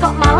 cọ máu